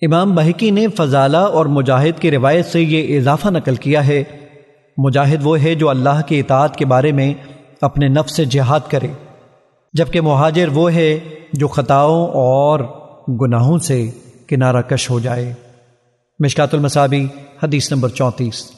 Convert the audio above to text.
امام بہکی نے فضالہ اور مجاہد کی روایت سے یہ اضافہ نقل کیا ہے، مجاہد وہ ہے جو اللہ کی اطاعت کے بارے میں اپنے نفس سے جہاد کرے، جبکہ مہاجر وہ ہے جو خطاؤں اور گناہوں سے کنارہ کش ہو جائے۔ مشکات المصابی حدیث نمبر چونتیس۔